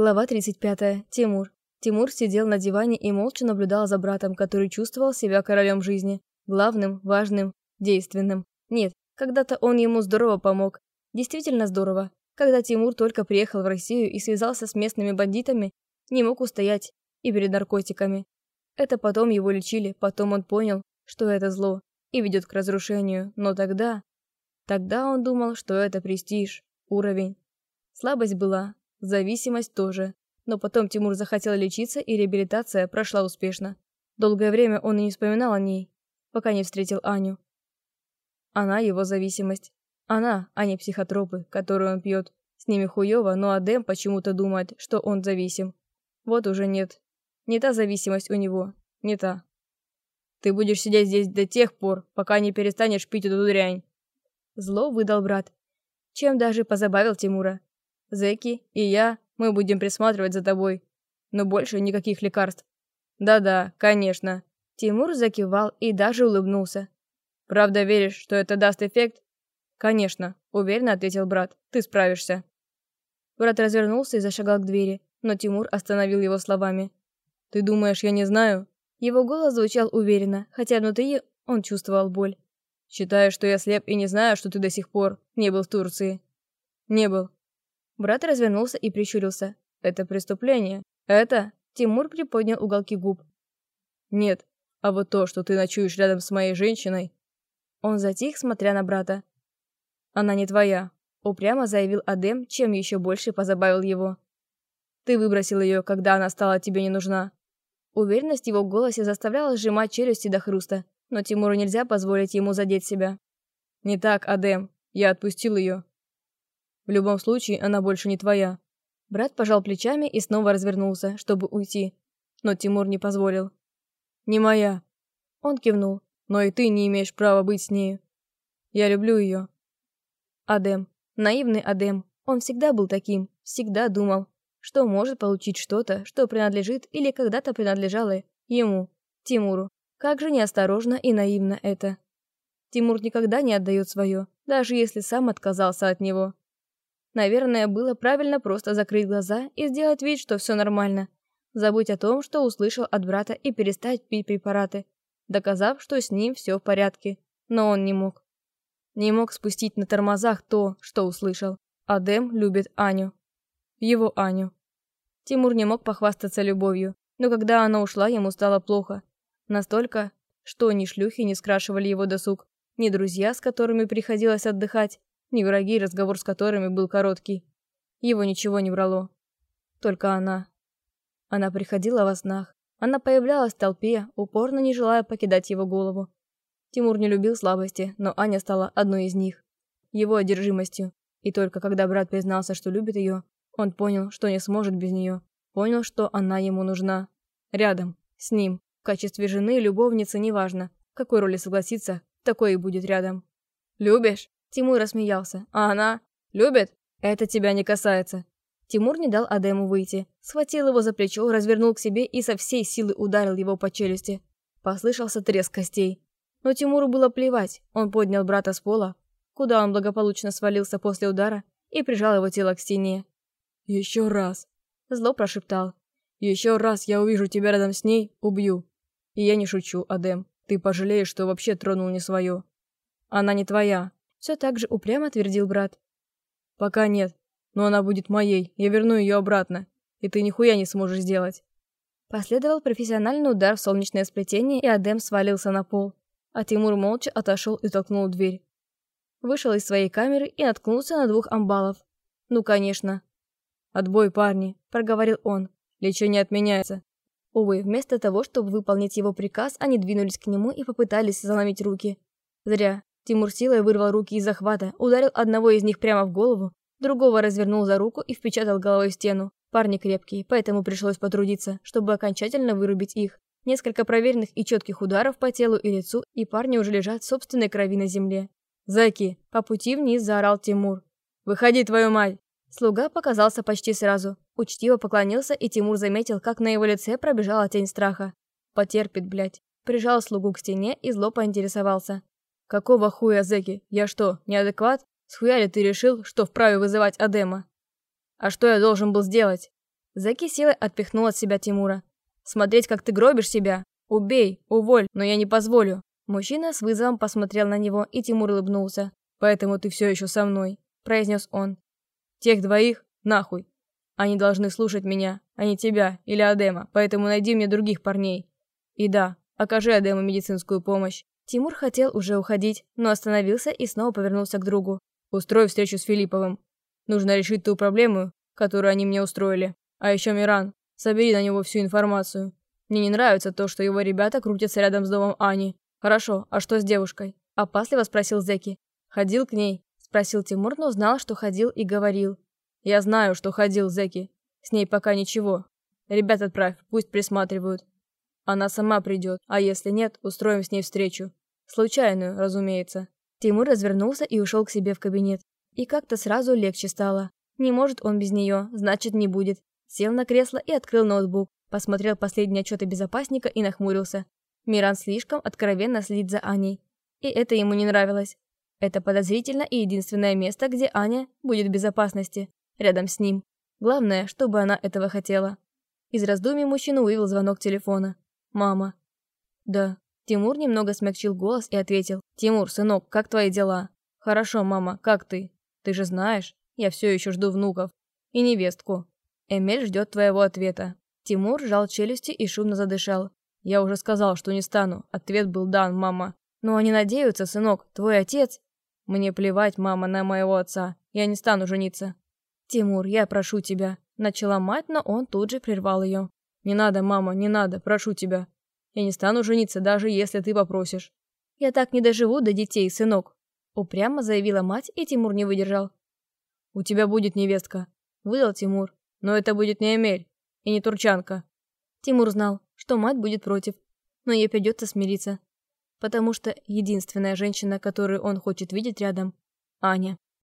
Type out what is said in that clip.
Глава 35. Тимур. Тимур сидел на диване и молча наблюдал за братом, который чувствовал себя королем жизни. Главным, важным, действенным. Нет, когда-то он ему здорово помог. Действительно здорово. Когда Тимур только приехал в Россию и связался с местными бандитами, не мог устоять и перед наркотиками. Это потом его лечили, потом он понял, что это зло и ведет к разрушению. Но тогда... Тогда он думал, что это престиж, уровень. Слабость была, Зависимость тоже. Но потом Тимур захотел лечиться, и реабилитация прошла успешно. Долгое время он и не вспоминал о ней, пока не встретил Аню. Она его зависимость. Она, а не психотропы, которые он пьет. С ними хуёво, но Адем почему-то думает, что он зависим. Вот уже нет. Не та зависимость у него. Не та. Ты будешь сидеть здесь до тех пор, пока не перестанешь пить эту дрянь. Зло выдал брат. Чем даже позабавил Тимура. Зэки и я, мы будем присматривать за тобой. Но больше никаких лекарств. Да-да, конечно. Тимур закивал и даже улыбнулся. Правда веришь, что это даст эффект? Конечно, уверенно ответил брат. Ты справишься. Брат развернулся и зашагал к двери, но Тимур остановил его словами. Ты думаешь, я не знаю? Его голос звучал уверенно, хотя внутри он чувствовал боль. Считаешь, что я слеп и не знаю, что ты до сих пор не был в Турции? Не был. Брат развернулся и прищурился. «Это преступление. Это...» Тимур приподнял уголки губ. «Нет, а вот то, что ты ночуешь рядом с моей женщиной...» Он затих, смотря на брата. «Она не твоя», — упрямо заявил Адем, чем еще больше позабавил его. «Ты выбросил ее, когда она стала тебе не нужна». Уверенность в его голосе заставляла сжимать челюсти до хруста, но Тимуру нельзя позволить ему задеть себя. «Не так, Адем. Я отпустил ее. В любом случае, она больше не твоя». Брат пожал плечами и снова развернулся, чтобы уйти. Но Тимур не позволил. «Не моя». Он кивнул. «Но и ты не имеешь права быть с нею. Я люблю ее». Адем. Наивный Адем. Он всегда был таким. Всегда думал, что может получить что-то, что принадлежит или когда-то принадлежало ему, Тимуру. Как же неосторожно и наивно это. Тимур никогда не отдает свое, даже если сам отказался от него. Наверное, было правильно просто закрыть глаза и сделать вид, что все нормально. Забыть о том, что услышал от брата и перестать пить препараты, доказав, что с ним все в порядке. Но он не мог. Не мог спустить на тормозах то, что услышал. Адем любит Аню. Его Аню. Тимур не мог похвастаться любовью, но когда она ушла, ему стало плохо. Настолько, что ни шлюхи не скрашивали его досуг, ни друзья, с которыми приходилось отдыхать, ни враги, разговор с которыми был короткий. Его ничего не брало. Только она. Она приходила во снах. Она появлялась в толпе, упорно не желая покидать его голову. Тимур не любил слабости, но Аня стала одной из них. Его одержимостью. И только когда брат признался, что любит ее, он понял, что не сможет без нее. Понял, что она ему нужна. Рядом. С ним. В качестве жены, любовницы, неважно. Какой роли согласиться, такой и будет рядом. «Любишь?» Тимур рассмеялся. «А она? Любит? Это тебя не касается». Тимур не дал Адему выйти. Схватил его за плечо, развернул к себе и со всей силы ударил его по челюсти. Послышался треск костей. Но Тимуру было плевать. Он поднял брата с пола, куда он благополучно свалился после удара, и прижал его тело к стене. «Еще раз!» Зло прошептал. «Еще раз я увижу тебя рядом с ней, убью!» И я не шучу, Адем. Ты пожалеешь, что вообще тронул не свое. Она не твоя, все так же упрямо твердил брат. «Пока нет, но она будет моей, я верну ее обратно, и ты нихуя не сможешь сделать». Последовал профессиональный удар в солнечное сплетение, и Адем свалился на пол, а Тимур молча отошел и толкнул дверь. Вышел из своей камеры и наткнулся на двух амбалов. «Ну, конечно». «Отбой, парни», — проговорил он. «Лечение отменяется». Увы, вместо того, чтобы выполнить его приказ, они двинулись к нему и попытались заломить руки. Зря. Тимур силой вырвал руки из захвата, ударил одного из них прямо в голову, другого развернул за руку и впечатал головой в стену. Парни крепкие, поэтому пришлось потрудиться, чтобы окончательно вырубить их. Несколько проверенных и четких ударов по телу и лицу, и парни уже лежат в собственной крови на земле. «Зайки!» – по пути вниз заорал Тимур. «Выходи, твою мать!» Слуга показался почти сразу. Учтиво поклонился, и Тимур заметил, как на его лице пробежала тень страха. «Потерпит, блядь!» Прижал слугу к стене и зло поинтересовался. «Какого хуя, Зеки? Я что, неадекват? Схуя ли ты решил, что вправе вызывать Адема?» «А что я должен был сделать?» Заки силой отпихнул от себя Тимура. «Смотреть, как ты гробишь себя? Убей, уволь, но я не позволю». Мужчина с вызовом посмотрел на него, и Тимур улыбнулся. «Поэтому ты все еще со мной», – произнес он. «Тех двоих нахуй. Они должны слушать меня, а не тебя или Адема, поэтому найди мне других парней. И да, окажи Адему медицинскую помощь». Тимур хотел уже уходить, но остановился и снова повернулся к другу. «Устрой встречу с Филипповым. Нужно решить ту проблему, которую они мне устроили. А еще Миран, собери на него всю информацию. Мне не нравится то, что его ребята крутятся рядом с домом Ани. Хорошо, а что с девушкой? Опасливо спросил Зеки. Ходил к ней? Спросил Тимур, но знал, что ходил и говорил. Я знаю, что ходил Зеки. С ней пока ничего. Ребят отправь, пусть присматривают. Она сама придет, а если нет, устроим с ней встречу. Случайную, разумеется. Тимур развернулся и ушел к себе в кабинет. И как-то сразу легче стало. Не может он без нее, значит не будет. Сел на кресло и открыл ноутбук, посмотрел последние отчеты безопасника и нахмурился. Миран слишком откровенно следит за Аней. И это ему не нравилось. Это подозрительно и единственное место, где Аня будет в безопасности. Рядом с ним. Главное, чтобы она этого хотела. Из раздумий мужчина вывел звонок телефона. «Мама». «Да». Тимур немного смягчил голос и ответил. «Тимур, сынок, как твои дела?» «Хорошо, мама, как ты?» «Ты же знаешь, я все еще жду внуков. И невестку. Эмель ждет твоего ответа». Тимур сжал челюсти и шумно задышал. «Я уже сказал, что не стану. Ответ был дан, мама». «Но они надеются, сынок. Твой отец...» «Мне плевать, мама, на моего отца. Я не стану жениться». «Тимур, я прошу тебя». Начала мать, но он тут же прервал ее. «Не надо, мама, не надо, прошу тебя. Я не стану жениться, даже если ты попросишь». «Я так не доживу до детей, сынок», — упрямо заявила мать, и Тимур не выдержал. «У тебя будет невестка», — выдал Тимур. «Но это будет не Эмель и не Турчанка». Тимур знал, что мать будет против, но ей придется смириться, потому что единственная женщина, которую он хочет видеть рядом — Аня.